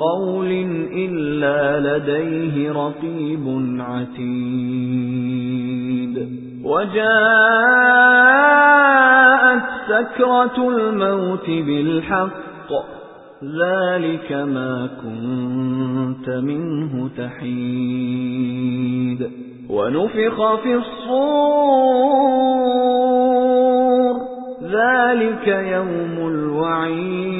قَوْلٍ إِلَّا لَدَيْهِ رَقِيبٌ عَتِيدٌ. وَجَاءَتْ سَكْرَةُ الْمَوْتِ بِالْحَقِّ ذَلِكَ مَا كُنتَ مِنْهُ تَحِيدُ. وَنُفِخَ فِي الصُّورِ ذَلِكَ يَوْمُ الْوَعِيدِ.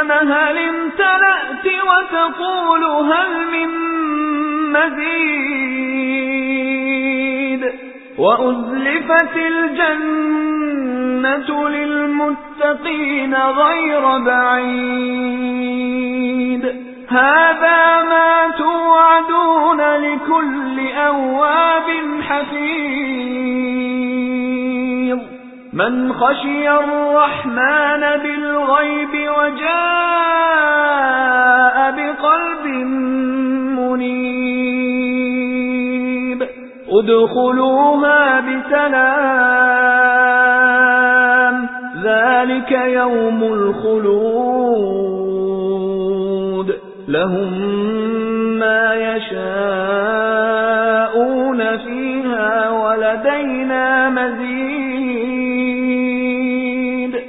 هَلِ امْتَلَأْتِ وَتَقُولُ هَلْ مِن مَّزِيدٍ؟ وَأُزْلِفَتِ الْجَنَّةُ لِلْمُتَّقِينَ غَيْرَ بَعِيدٍ. هَذَا مَا تُوعَدُونَ لِكُلِّ أَوَّابٍ حَفِيظٍ. مَنْ خَشِيَ الرَّحْمَنَ بِالْغَيْبِ وَجَاءَ بِقَلْبٍ مُنِيبٍ. ادْخُلُوهَا بِسَلَامٍ ذَلِكَ يَوْمُ الْخُلُودِ. لَهُم مَّا يَشَاءُونَ فِيهَا وَلَدَيْنَا مَزِيدٌ.